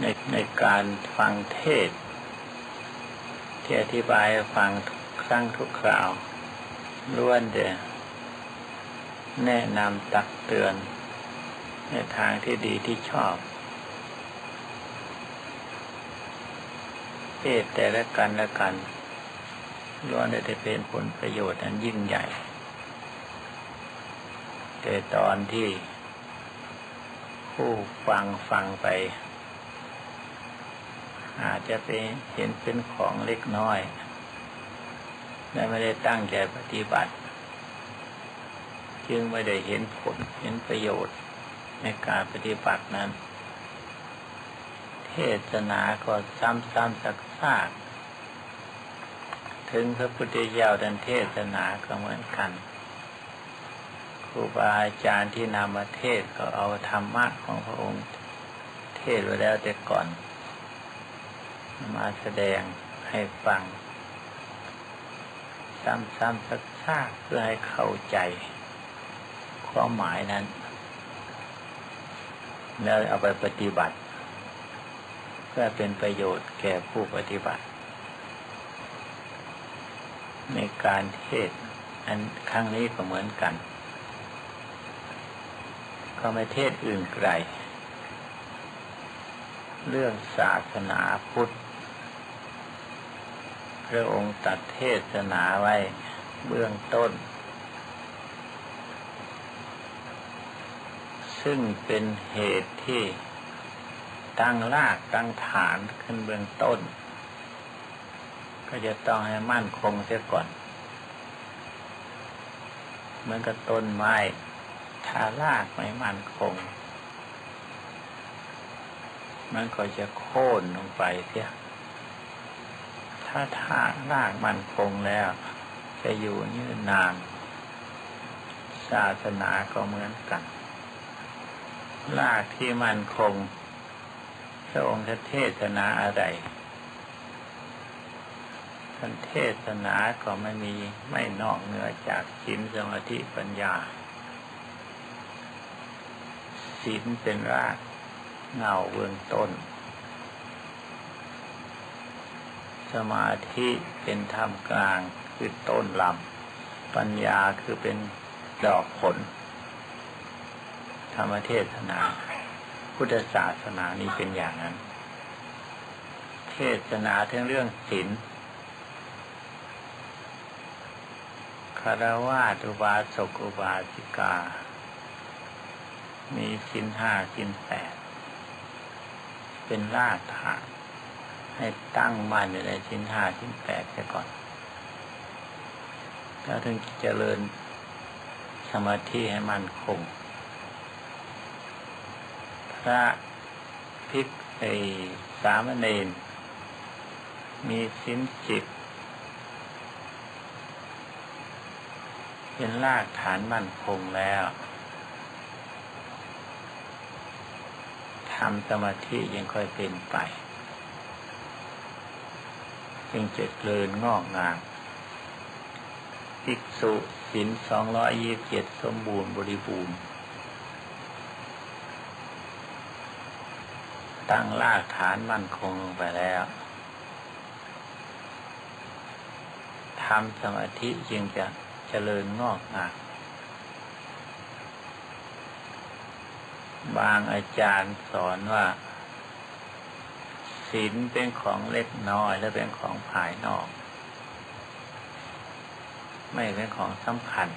ในในการฟังเทศ ที่อธิบายฟังทุกครั้งทุกคราวล้วนเดแนะนำตักเตือน ในทางที่ดีที่ชอบเทศแต่ละกันละกันล้วนได้เป็นผลประโยชน์อันยิ่งใหญ่ แต่ตอนที่ผู้ฟังฟังไป อาจจะเป็นเห็นเป็นของเล็กน้อยและไม่ได้ตั้งใจปฏิบัติ จึงไม่ได้เห็นผลเห็นประโยชน์ในการปฏิบัตินั้น เทศนาก็ซ้ำๆซักๆถึงพระพุทธเจ้าดันเทศนาก็เหมือนกัน ครูบาอาจารย์ที่นำมาเทศก็เอาธรรมะของพระองค์ เทศไว้แล้วแต่ก่อน มาแสดงให้ฟัง ซ้ำๆซักๆเพื่อให้เข้าใจความหมายนั้น แล้วเอาไปปฏิบัติ เพื่อเป็นประโยชน์แก่ผู้ปฏิบัติ ในการเทศอันครั้งนี้ก็เหมือนกัน ก็ไม่เทศอื่นไกล เรื่องศาสนาพุทธ พระองค์ตัดเทศนาไว้เบื้องต้น ซึ่งเป็นเหตุที่ตั้งรากตั้งฐานขึ้นเบื้องต้น ก็จะต้องให้มั่นคงเสียก่อน เหมือนกับต้นไม้ถ้ารากไม่มั่นคง มันก็จะโค่นลงไปเสีย ถ้าทารากมันคงแล้ว จะอยู่ยืนนาน ศาสนาก็เหมือนกันรากที่มันคงพระองค์เทศนาอะไรท่านเทศนาก็ไม่มีไม่นอกเหนือจากศีลสมาธิปัญญาศีลเป็นรากเงาเบื้องต้น สมาธิเป็นธรรมกลางคือต้นลำปัญญาคือเป็นดอกผล ธรรมเทศนา พุทธศาสนานี้เป็นอย่างนั้น เทศนาทั้งเรื่องศีลคารวะอุบาสกอุบาสิกา มีสินห้าสินแปดเป็นรากฐาน ให้ตั้งมั่นอยู่ในชิ้นห้าชิ้นแปดแค่ก่อน แล้วถึงเจริญสมาธิให้มันคง พระพิกไอสามเณรมีสิ้นจิตเป็นรากฐานมั่นคงแล้วทำสมาธิยังค่อยเป็นไป จึงเจริญงอกงามภิกษุศีลสองร้อยยี่สิบเจ็ดสมบูรณ์บริบูรณ์ ตั้งรากฐานมั่นคงลงไปแล้วทำสมาธิจึงจะเจริญงอกงามบางอาจารย์สอนว่า ศีลเป็นของเล็กน้อยและเป็นของภายนอก ไม่เป็นของสำคัญ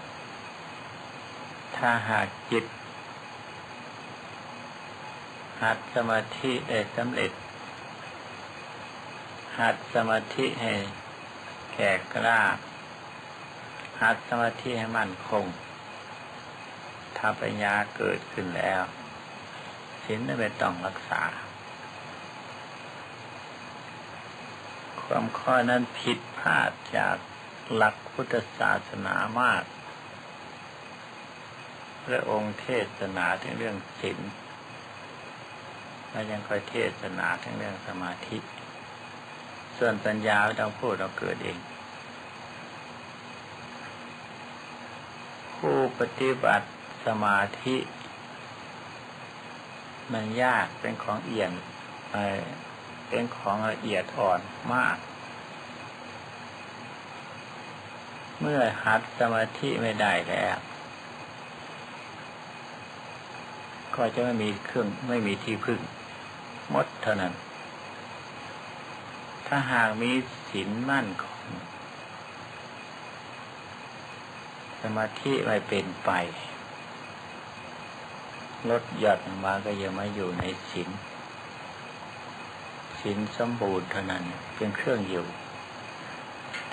ถ้าหากจิต หัดสมาธิได้สำเร็จ หัดสมาธิให้แก่กล้า หัดสมาธิให้มั่นคงถ้าปัญญาเกิดขึ้นแล้วศีลไม่ต้องรักษา ความข้อนั้นผิดพลาดจากหลักพุทธศาสนามาก พระองค์เทศนาถึงเรื่องศีลและยังคอยเทศนาถึงเรื่องสมาธิ ส่วนปัญญาเราพูดเราเกิดเอง ผู้ปฏิบัติสมาธิ มันยากเป็นของเอี่ยง เป็นของละเอียดอ่อนมาก เมื่อหัดสมาธิไม่ได้แล้ว ก็จะไม่มีเครื่องไม่มีที่พึ่งมดเท่านั้น ถ้าหากมีศีลมั่นของสมาธิไม่เป็นไปลดหย่อนมาก็ยังไม่อยู่ในศีล ศีลสมบูรณ์เท่านั้นเป็นเครื่องอยู่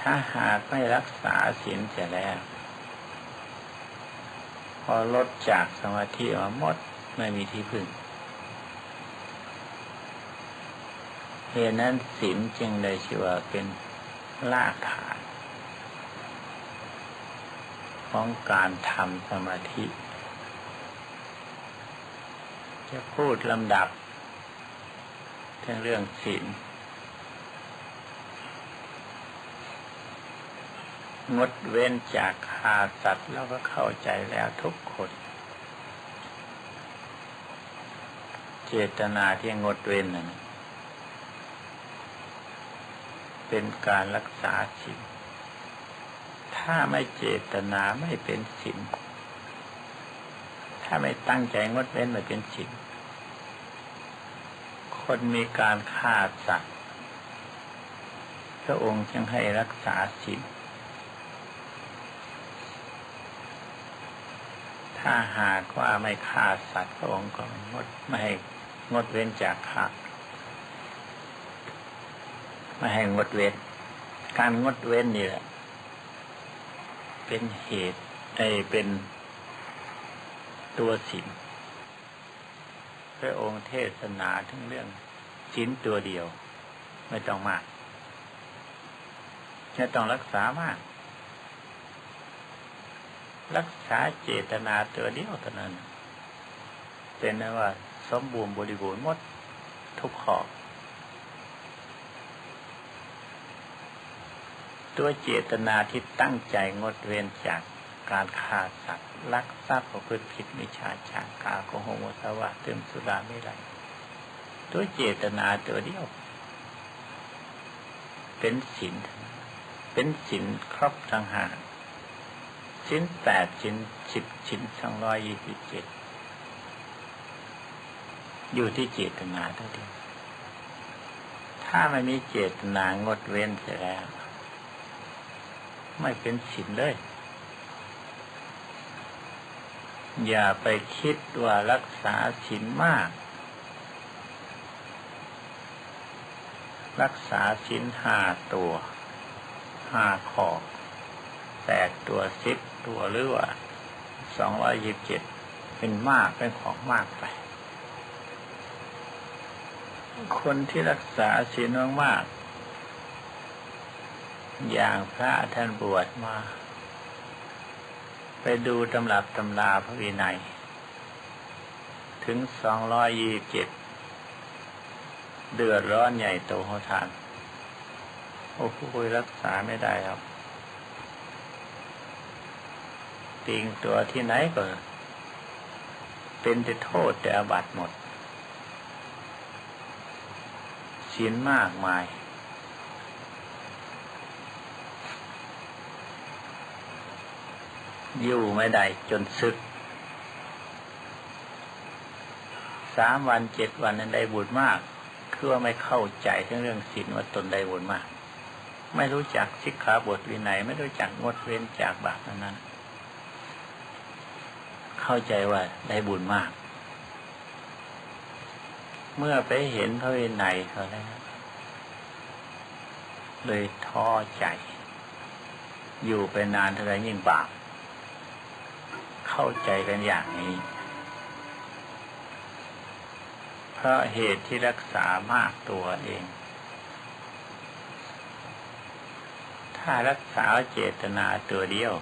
ถ้าหากไม่รักษาศีลเสียแล้ว พอลดจากสมาธิมาหมดไม่มีที่พึ่งเหตุนั้นศีลจึงได้ชื่อว่าเป็นรากฐาน ของการทำสมาธิ จะพูดลำดับ ทั้งเรื่องศีลงดเว้นจากฆ่าสัตว์แล้วก็เข้าใจแล้วทุกคน เจตนาที่งดเว้นนั้นเป็นการรักษาศีลถ้าไม่เจตนาไม่เป็นศีลถ้าไม่ตั้งใจงดเว้นไม่เป็นศีล คนมีการฆ่าสัตว์พระองค์จึงให้รักษาศีลถ้าหากว่าไม่ฆ่าสัตว์พระองค์ก็งดไม่ให้งดเว้นจากฆ่าไม่ให้งดเว้น การงดเว้นนี่แหละ เป็นเหตุไอเป็นตัวศีล พระองค์เทศนาทั้งเรื่องชิ้นตัวเดียว ไม่ต้องมากไม่ต้องรักษามาก รักษาเจตนาตัวเดียวเท่านั้น เป็นนว่าสมบูรณ์บริบูรณ์หมดทุกข้อตัวเจตนาที่ตั้งใจงดเว้นจากการฆ่าสัตว์ ลักทรัพย์ประพฤติผิดมิจฉาจารกาโกหกมุสวาเติมสุราไม่ไรตัวเจตนาตัวเดียว เป็นศีลเป็นศีลครอบทั้งห้าชิ้นแปดชิ้นสิบชิ้นสองร้อยยี่สิบเจ็ดอยู่ที่เจตนาเท่าเดียวถ้าไม่มีเจตนางดเว้นเสียแล้ว ไม่เป็นศีลเลย อย่าไปคิดว่ารักษาศีลมาก รักษาศีลห้าตัวห้าขอบแปดตัวสิบตัวหรือว่าสองร้อยยิบเจ็ดเป็นมากเป็นของมากไป คนที่รักษาศีลมากๆอย่างพระท่านบวชมา ไปดูตำรับตำราพระวินัย ถึงสองร้อยยี่สิบเจ็ดเดือดร้อนใหญ่โตหัวทาน โอ้ผู้คุยรักษาไม่ได้ครับติงตัวที่ไหนก็เป็นแต่โทษแต่อบัตหมดชิ้นมากมาย อยู่ไม่ได้จนซึก สามวันเจ็ดวันนั้นได้บุญมาก คือว่าไม่เข้าใจเรื่องศีลว่าตนได้บุญมาก ไม่รู้จักสิกขาบทวินัยไม่รู้จักงดเว้นจากบาปนั้น เข้าใจว่าได้บุญมาก เมื่อไปเห็นพระวินัยเขาแล้วเลยท้อใจ อยู่ไปนานเท่าไรยิ่งบาป เข้าใจกันอย่างนี้ เพราะเหตุที่รักษามากตัวเอง ถ้ารักษาเจตนาตัวเดียว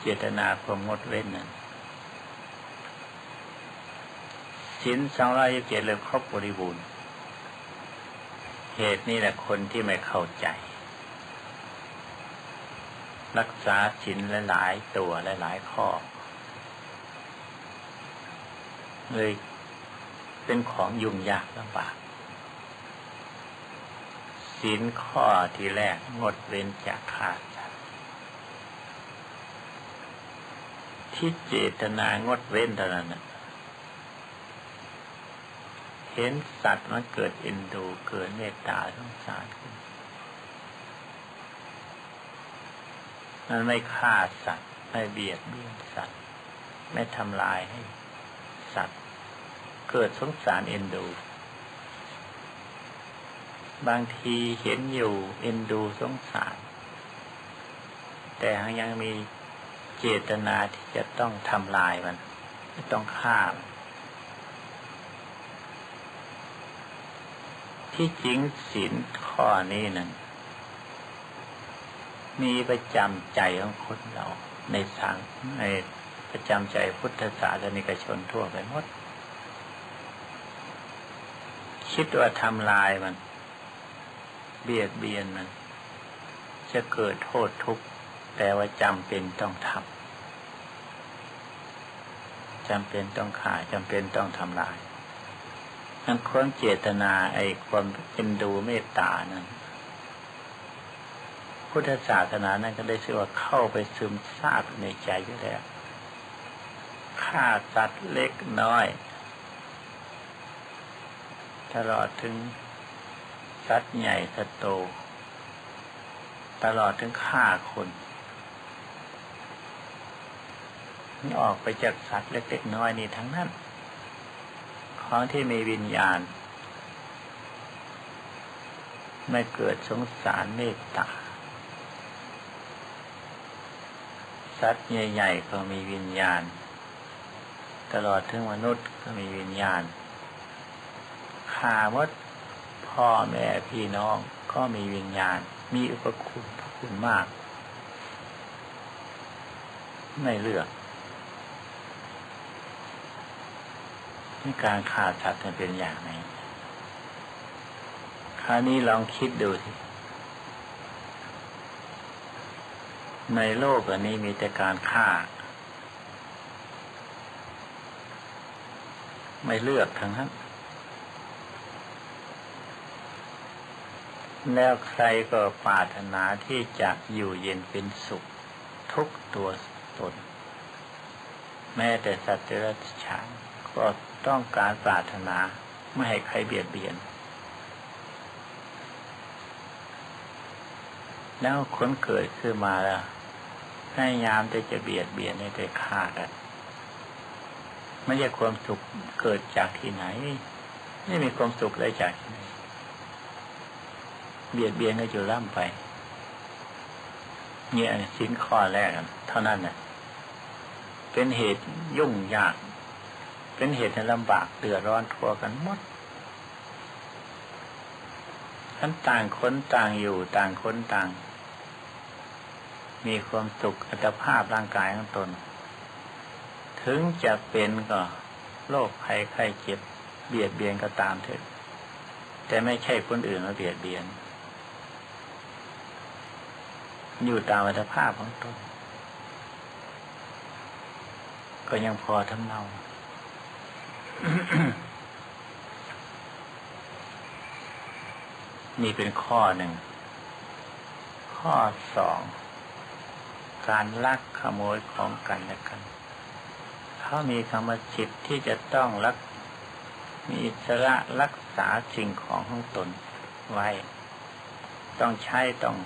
เจตนาความงดเว้นนั้นชิ้นสองร้อยยี่สิบเจ็ดเลยครบบริบูรณ์ เหตุนี้แหละคนที่ไม่เข้าใจ รักษาศีลหลายๆตัวหลายๆข้อ เลยเป็นของยุ่งยากลำบากศีลข้อที่แรกงดเว้นจากฆ่าสัตว์ที่เจตนางดเว้นเท่านั้นเห็นสัตว์มันเกิดเอ็นดูเกิดเมตตาสงสารขึ้น มันไม่ฆ่าสัตว์ ไม่เบียดเบียนสัตว์ ไม่ทำลายให้สัตว์ เกิดสงสารเอ็นดู บางทีเห็นอยู่เอ็นดูสงสาร แต่ยังมีเจตนาที่จะต้องทำลายมันต้องฆ่ามันที่จริงศีลข้อนี้นั้น มีประจำใจของคนเราในสังในประจำใจพุทธศาสนิกชนทั่วไปหมด คิดว่าทำลายมัน เบียดเบียนมัน จะเกิดโทษทุกข์แต่ว่าจำเป็นต้องทำจำเป็นต้องฆ่าจำเป็นต้องทำลายทั้งความเจตนาไอ้ความเป็นดูเมตตานั้น พุทธศาสนานั้นก็ได้ชื่อว่าเข้าไปซึมซาบในใจอยู่แล้วฆ่าสัตว์เล็กน้อย ตลอดถึงสัตว์ใหญ่สัตว์โต ตลอดถึงฆ่าคนนี่ออกไปจากสัตว์เล็กๆน้อยนี่ทั้งนั้น ของที่มีวิญญาณ ไม่เกิดสงสารเมตตา สัตว์ใหญ่ ๆ ก็มีวิญญาณ ตลอดถึงมนุษย์ก็มีวิญญาณขามดพ่อแม่พี่น้องก็มีวิญญาณ มีอุปคุณพระคุณมาก ไม่เลือกนี่การฆ่าสัตว์เป็นอย่างไรคราวนี้ลองคิดดูสิ ในโลกอันนี้มีแต่การฆ่า ไม่เลือกทั้งนั้น แล้วใครก็ปรารถนาที่จะอยู่เย็นเป็นสุข ทุกตัวตน แม้แต่สัตว์เดรัจฉานก็ต้องการปรารถนาไม่ให้ใครเบียดเบียน แล้วคนเกิดขึ้นมาแล้วให้ยามจะจะเบียดเบียนให้ไปฆ่ากันไม่ใช่ความสุขเกิดจากที่ไหน ไม่มีความสุขเลยจากที่ไหน เบียดเบียนก็จะล่ำไป เนี่ยสินข้อแรกเท่านั้นนะเป็นเหตุยุ่งยาก เป็นเหตุให้ลำบากเดือดร้อนทั่วกันหมด ทั้นต่างคนต่างอยู่ต่างคนต่าง มีความสุขอัตภาพร่างกายของตน ถึงจะเป็นก็โรคภัยไข้เจ็บ เบียดเบียนก็ตามเถอะแต่ไม่ใช่คนอื่นมาเบียดเบียน อยู่ตามอัตภาพของตน ก็ยังพอทำเนา นี่เป็นข้อหนึ่ง ข้อสอง การลักขโมยของกันและกันเขามีกรรมจิตที่จะต้องรัก มีอิสระรักษาสิ่งของของตนไว้ ต้องใช้ต้อง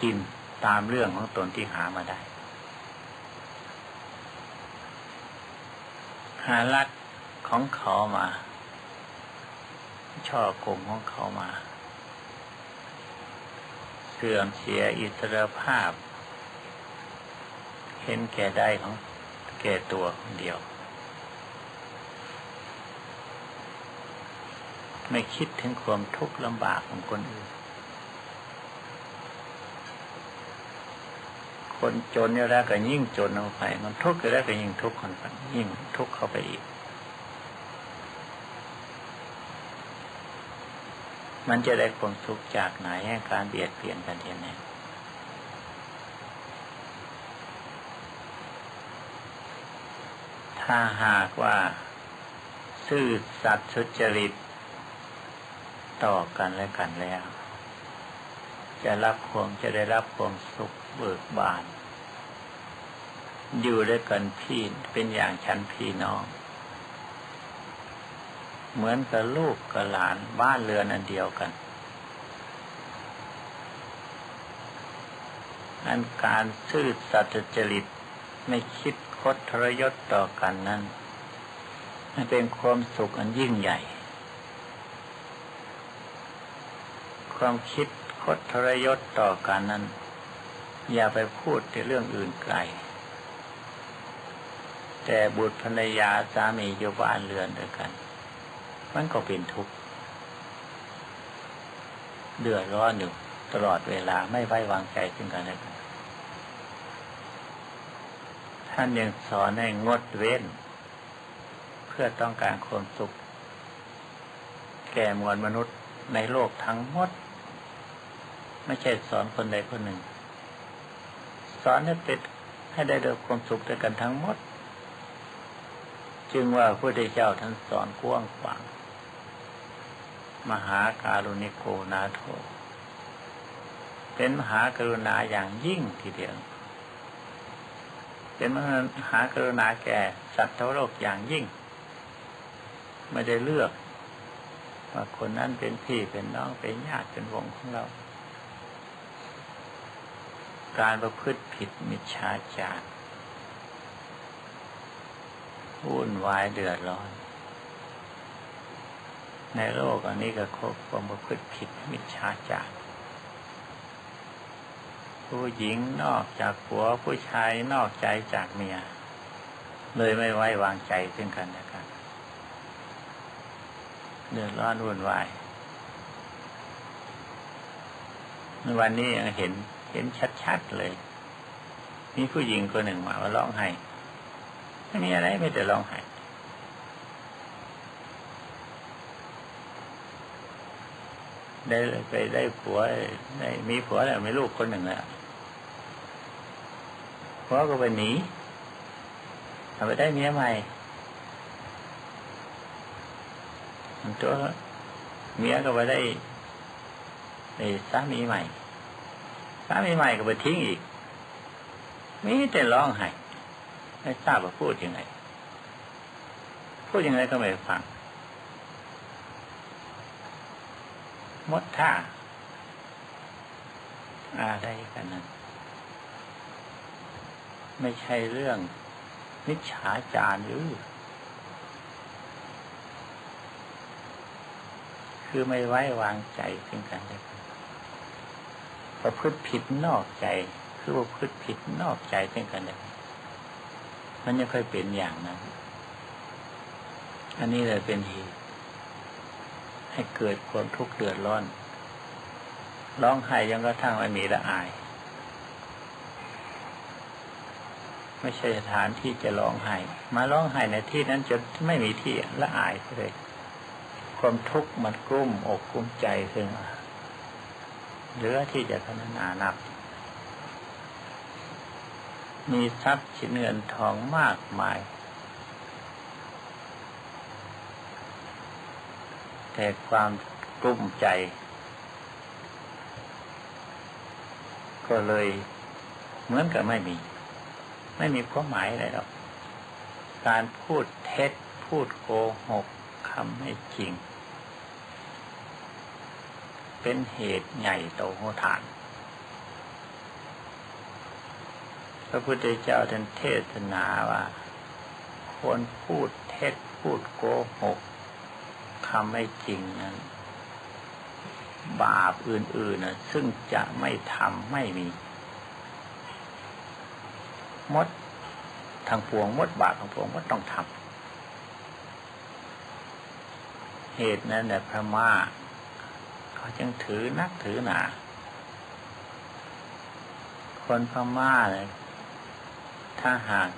กินตามเรื่องของตนที่หามาได้หาลักของเขามา ช่อกงของเขามา เสื่อมเสียอิสรภาพ เห็นแก่ได้ของแก่ตัวคนเดียว ไม่คิดถึงความทุกข์ลำบากของคนอื่น คนจนเนี่ยแล้วก็ยิ่งจนลงไป มันทุกข์ก็แล้วก็ยิ่งทุกข์คนยิ่งทุกข์เข้าไปอีก มันจะได้ความสุขจากไหนการเบียดเบียนกันทีนี้ถ้าหากว่าซื่อสัตย์สุจริต ต่อกันและกันแล้ว จะรับความจะได้รับความสุขเบิกบาน อยู่ด้วยกันพี่เป็นอย่างฉันพี่น้อง เหมือนกับลูกกับหลานบ้านเรือนอันเดียวกัน อันการซื่อสัตย์จริตไม่คิดคดทรยศต่อกันนั้นมันเป็นความสุขอันยิ่งใหญ่ ความคิดคดทรยศต่อกันนั้น อย่าไปพูดในเรื่องอื่นไกล แต่บุตรภรรยาสามีอยู่บ้านเรือนด้วยกัน มันก็เป็นทุกข์เดือดร้อนอยู่ตลอดเวลาไม่ไว้วางใจซึ่งกันและกันท่านยังสอนให้งดเว้น เพื่อต้องการความสุข แก่มวลมนุษย์ในโลกทั้งหมด ไม่ใช่สอนคนใดคนหนึ่ง สอนให้เป็นให้ได้รับความสุขด้วยกันทั้งหมด จึงว่าพระพุทธเจ้าท่านสอนกว้างขวางมหาการุณิโกนาโท เป็นมหากรุณาอย่างยิ่งทีเดียว เป็นมหากรุณาแก่สัตว์ทั้งโลกอย่างยิ่ง ไม่ได้เลือก ว่าคนนั้นเป็นพี่เป็นน้องเป็นญาติเป็นวงของเรา การประพฤติผิดมิจฉาจาร วุ่นวายเดือดร้อน ในโลกอันนี้ก็ครบความประพฤติผิดมิจฉาจารผู้หญิงนอกจากผัวผู้ชายนอกใจจากเมีย เลยไม่ไว้วางใจซึ่งกันและกันเดือดร้อนวุ่นวายในวันนี้ยังเห็นเห็นชัดๆเลย มีผู้หญิงคนหนึ่งมาว่าร้องไห้ ไม่มีอะไรไม่แต่ร้องไห้ได้ไปได้ผัวได้มีผัวแล้วมีลูกคนหนึ่งแล้วผัวก็ไปหนีทำไปได้เมียใหม่ตัวเมียก็ไปได้ไอ้สามีใหม่สามีใหม่ก็ไปทิ้งอีกมีแต่ร้องไห้ ไม่ทราบว่าพูดยังไง พูดยังไงก็ไม่ฟังมดท่าอะไรกันนั้น ไม่ใช่เรื่องมิจฉาจารหรือ คือไม่ไว้วางใจซึ่งกันและกันประพฤติผิดนอกใจ คือประพฤติผิดนอกใจซึ่งกันและกัน มันยังเคยเป็นอย่างนั้น อันนี้เลยเป็นเหตุให้เกิดความทุกข์เดือดร้อน ร้องไห้ยังกระทั่งไม่มีละอาย ไม่ใช่สถานที่จะร้องไห้ มาร้องไห้ในที่นั้นจนไม่มีที่ละอายเลย ความทุกข์มันกลุ้มอกกลุ้มใจขึ้นมาเหลือที่จะพนานานับ มีทรัพย์ชิ้นเงินทองมากมาย แต่ความกลุ้มใจ ก็เลยเหมือนกับไม่มี ไม่มีความหมายอะไรหรอก การพูดเท็จพูดโกหกคำไม่จริง เป็นเหตุใหญ่โตโหฐาน พระพุทธเจ้าท่านเทศนาว่าควรพูดเท็จพูดโกหกคำไม่จริงนั้น บาปอื่นๆนะซึ่งจะไม่ทำไม่มี มดทางปวงมดบาปทางปวงมดต้องทำเหตุนั้นเนี่ยพระมาเขาจึงถือนักถือหนาคนพม่าเลย ถ้าหาก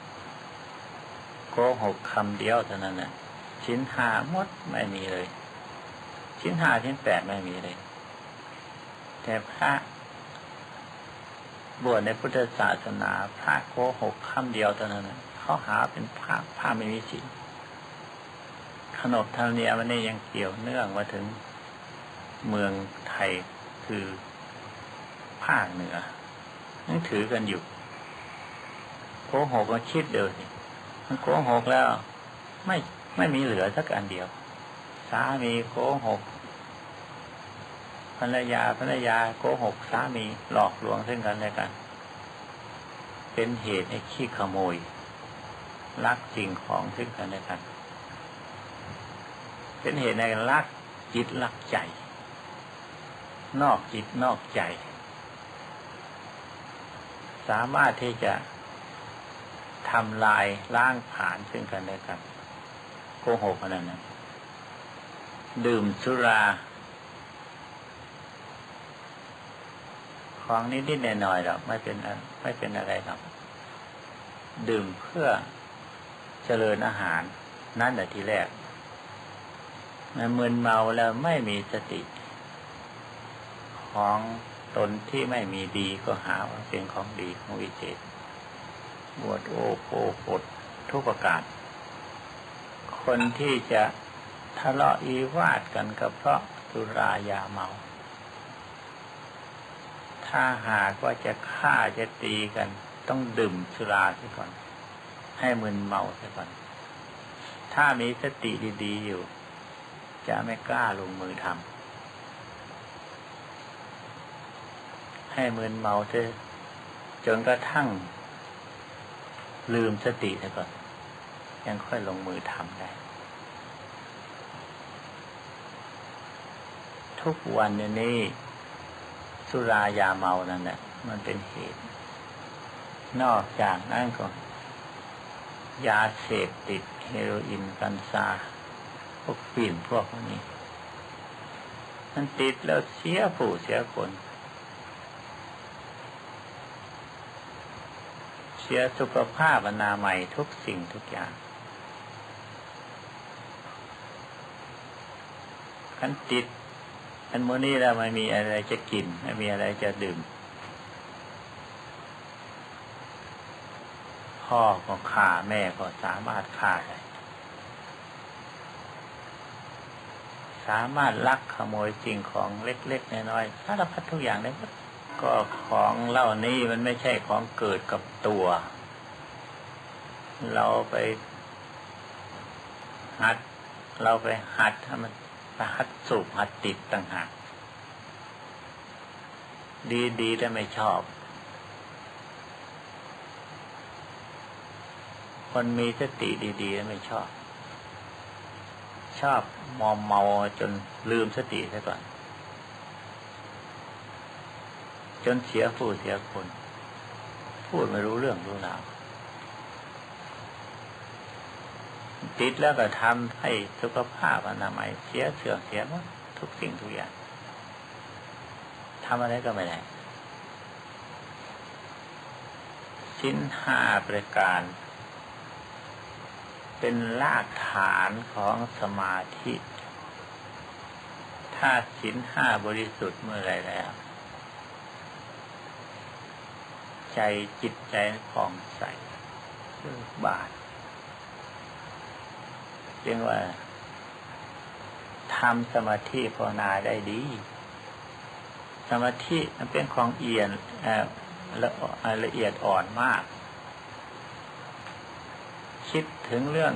โกหกคำเดียวเท่านั้นน่ะชิ้นหามดไม่มีเลย ชิ้นหาชิ้นแปดไม่มีเลย แต่พระบวชในพุทธศาสนาพระโกหกคำเดียวเท่านั้นนะเขาหาเป็นพระพระไม่มีศีลขนบธรรมเนียมมันนี่ยังเกี่ยวเนื่องมาถึงเมืองไทยคือภาคเหนือยังถือกันอยู่ โกหกมาคิดเดียวสิมันโกหกแล้ว ไม่ไม่มีเหลือสักอันเดียว สามีโกหกภรรยาภรรยาโกหกสามีหลอกลวงซึ่งกันและกัน เป็นเหตุให้ขี้ขโมยลักสิ่งของซึ่งกันและกัน เป็นเหตุในลักจิตลักใจ นอกจิตนอกใจ สามารถที่จะ ทำลายล้างผ่านซึ่งกันและกันโกหกนั่นนะดื่มสุราของนิดๆหน่อยๆหรอกไม่เป็นไม่เป็นอะไรหรอกดื่มเพื่อเจริญอาหาร นั่นแหละทีแรกมันมึนเมาแล้วไม่มีสติ ของตนที่ไม่มีดีก็หาว่าเป็นของดีของวิเศษ บวดโอ้โอปดทุกประการ คนที่จะทะเลาะอีวาดกันก็เพราะสุรายาเมา ถ้าหากว่าจะฆ่าจะตีกัน ต้องดื่มสุราเสีก่อน ให้มึนเมาเสียก่อน ถ้ามีสติดีๆอยู่ จะไม่กล้าลงมือทำให้มึนเมาเสียจนกระทั่ง ลืมสติเสียก่อน ยังค่อยลงมือทำได้ ทุกวันนี้สุรายาเมานั่นแหละมันเป็นเหตุ นอกจากนั้นก็ ยาเสพติดเฮโรอีนกัญชาพวกฝิ่นพวกนี้ มันติดแล้วเสียผู้เสียคน เสียสุขภาพอนามัยทุกสิ่งทุกอย่างกันติดอันโมนี้แล้วไม่มีอะไรจะกิน ไม่มีอะไรจะดื่ม พ่อก็ฆ่าแม่ก็สามารถฆ่าได้สามารถลักขโมยสิ่งของเล็ก ๆ น้อยๆสารพัดทุกอย่างได้หมด ก็ของเหล่านี้มันไม่ใช่ของเกิดกับตัว เราไปหัด เราไปหัดให้มันหัดสูบหัดติดต่างหากดีดีแต่ไม่ชอบ คนมีสติดีๆแล้วไม่ชอบ ชอบมอมเมาจนลืมสติซะก่อน จนเสียผู้เสียคน พูดไม่รู้เรื่องรู้ราวติดแล้วก็ทำให้สุขภาพอนามัยเสียเสื่อมเสียหมดทุกสิ่งทุกอย่างทำอะไรก็ไม่ได้ชิ้นห้าประการ เป็นรากฐานของสมาธิ ถ้าสินห้าบริสุทธิ์เมื่อไรแล้ว ใจจิตใจผ่องใสบาทเรียกว่าทำสมาธิภาวนาได้ดี สมาธิมันเป็นของเอียนละละเอียดอ่อนมาก คิดถึงเรื่อง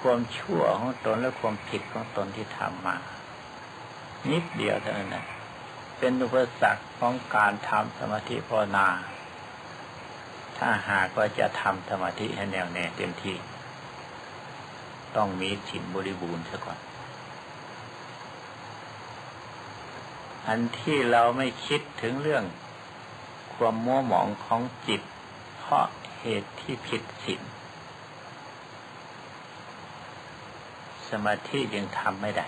ความชั่วของตนและความผิดของตนที่ทำมา นิดเดียวเท่านั้นนะเป็นอุปสรรคของการทำสมาธิภาวนา ถ้าหากว่าจะทำสมาธิให้แน่วแน่เต็มที่ ต้องมีถิ่นบริบูรณ์ซะก่อน อันที่เราไม่คิดถึงเรื่องความมัวหมองของจิต เพราะเหตุที่ผิดศีลสมาธิยังทำไม่ได้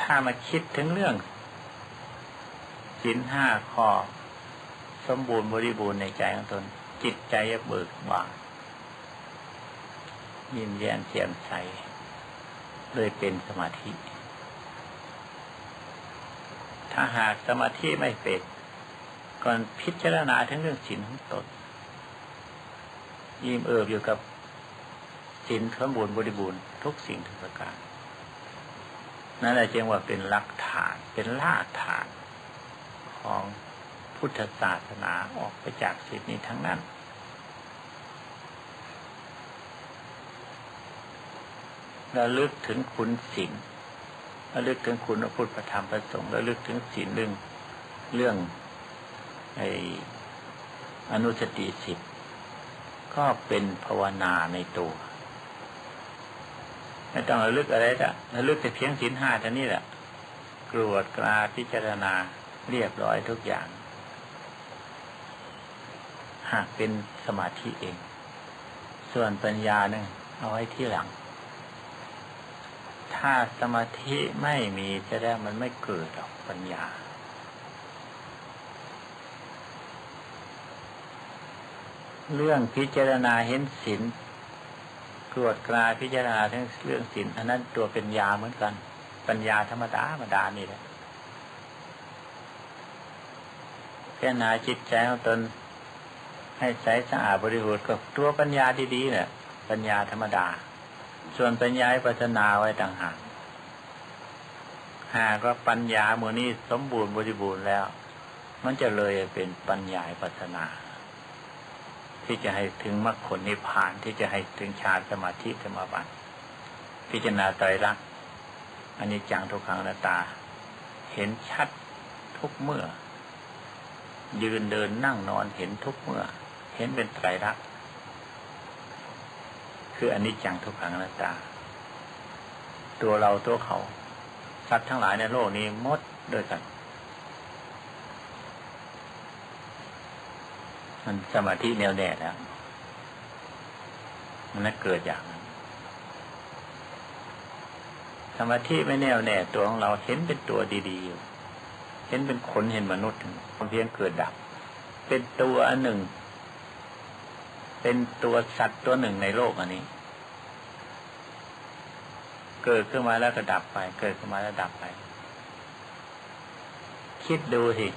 ถ้ามาคิดถึงเรื่องศีลห้าข้อ สมบูรณ์บริบูรณ์ในใจของตน จิตใจจะเบิกบานยิ้มแย้มแจ่มใสเลยเป็นสมาธิ ถ้าหากสมาธิไม่เป็นก่อนพิจารณาทั้งเรื่องศีลของตนยิ้มเอิบอยู่กับสินสมบูรณ์บริบูรณ์ทุกสิ่งทุกประการนั่นแหละจึงว่าเป็นหลักฐานเป็นรากฐานของ พุทธศาสนาออกไปจากสิ่งนี้ทั้งนั้นระลึกถึงคุณศีลระลึกถึงคุณพระพุทธธรรมประสงค์ระลึกถึงศีลเรื่องเรื่องไออนุสติสิบก็เป็นภาวนาในตัวไม่ต้องระลึกอะไรละระลึกแต่เพียงศีลห้าเท่านี้แหละกรวดกราพิจารณาเรียบร้อยทุกอย่าง หากเป็นสมาธิเอง ส่วนปัญญาเนี่ยเอาไว้ที่หลัง ถ้าสมาธิไม่มีจะได้มันไม่เกิดหรอกปัญญา เรื่องพิจารณาเห็นศีลรวดกลาพิจารณาทั้งเรื่องศีลอันนั้นตัวเป็นยาเหมือนกัน ปัญญาธรรมดาธรรมดานี่แหละพิจารณาจิตใจของตน ให้ใสสะอาดบริบูรณ์กับตัวปัญญาดีๆเนี่ยปัญญาธรรมดา ส่วนปัญญาปัจนาไว้ต่างหากหากว่าปัญญาโมนี้สมบูรณ์บริบูรณ์แล้ว มันจะเลยเป็นปัญญาปัจนา ที่จะให้ถึงมรรคผลนิพพานที่จะให้ถึงฌานสมาธิสมาบัติพิจารณาไตรลักษณ์อันนี้จังทุกขังนาตา เห็นชัดทุกเมื่อ ยืนเดินนั่งนอนเห็นทุกเมื่อ เห็นเป็นไตรลักษณ์คืออนนี้จังทุกขังนาตา ตัวเราตัวเขาสัตว์ทั้งหลายในโลกนี้มดด้วยกัน มันสมาธิแนวแน่แล้วมันน่าเกิดอย่างนั้นสมาธิไม่แน่วแน่ตัวของเราเห็นเป็นตัวดีๆอยู่เห็นเป็นคนเห็นมนุษย์มันเพียงเกิดดับ เป็นตัวอันหนึ่ง เป็นตัวสัตว์ตัวหนึ่งในโลกอันนี้ เกิดขึ้นมาแล้วก็ดับไป เกิดขึ้นมาแล้วดับไป คิดดูสิ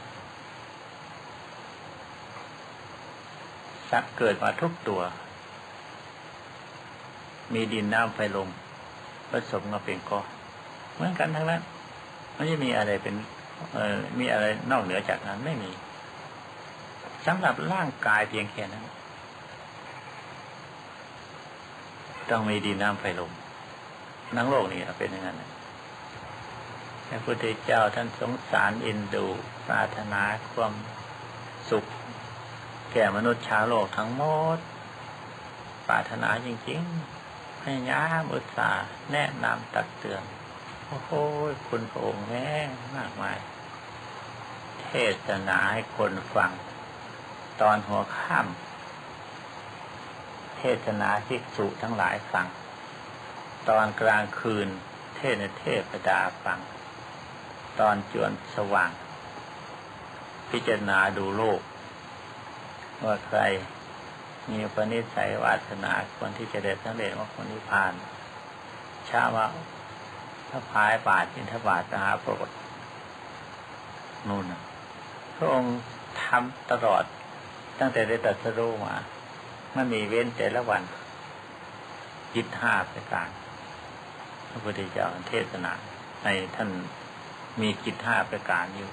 สัตว์เกิดมาทุกตัว มีดินน้ำไฟลมผสมมาเป็นก้อนเหมือนกันทั้งนั้นไม่ได้มีอะไรเป็นเออมีอะไรนอกเหนือจากนั้นไม่มีสำหรับร่างกายเพียงแค่นั้น ต้องมีดินน้ำไฟลมทั้งโลกนี้เป็นอย่างนั้นพระพุทธเจ้าท่านสงสารอินดูปรารถนาความสุข แก่มนุษย์ชาวโลกทั้งหมด ปรารถนาจริงๆพยายามอุตส่าห์แนะนำตักเตือน โอ้โหคุณพระองค์แม่มากมาย เทศนาให้คนฟัง ตอนหัวค่ำ เทศนาภิกษุทั้งหลายฟัง ตอนกลางคืนเทศในเทพดาฟัง ตอนจวนสว่าง พิจารณาดูโลก ว่าใครมีปณิสัยวาสนาคนที่จะเด็ดทั้งเด็ดว่าคนนิพพานชาว่าถ้าพายบาทอินทบาทมหาโปรดนู่นพระองค์ทำตลอดตั้งแต่ได้ตัดสรู้มา ไม่มีเว้นแต่ละวันยิดห้าประการพระพุทธเจ้าเทศนาในท่านมีกิจห้าประการอยู่